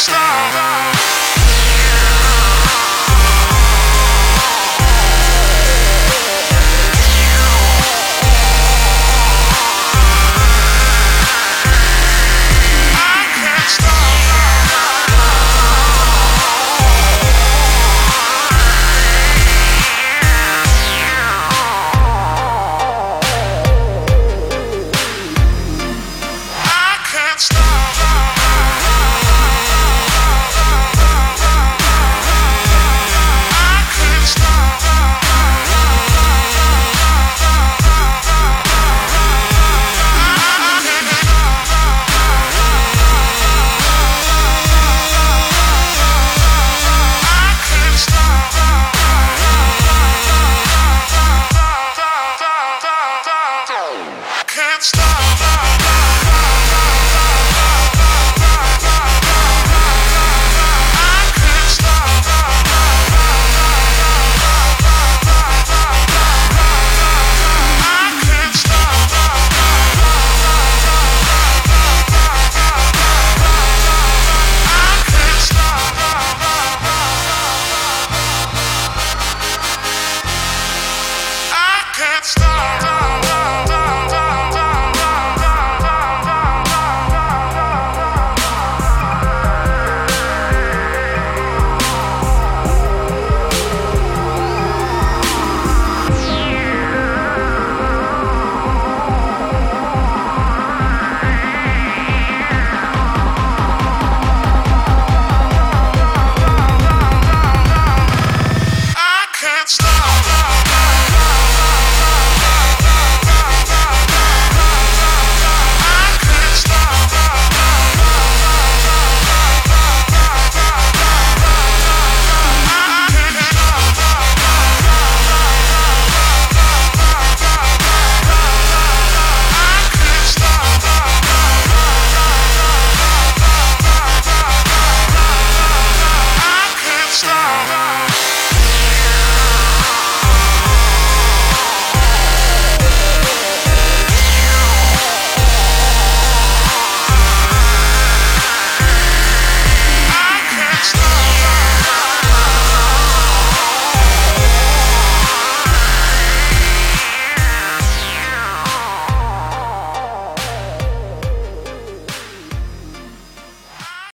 star. can't stop. Stop.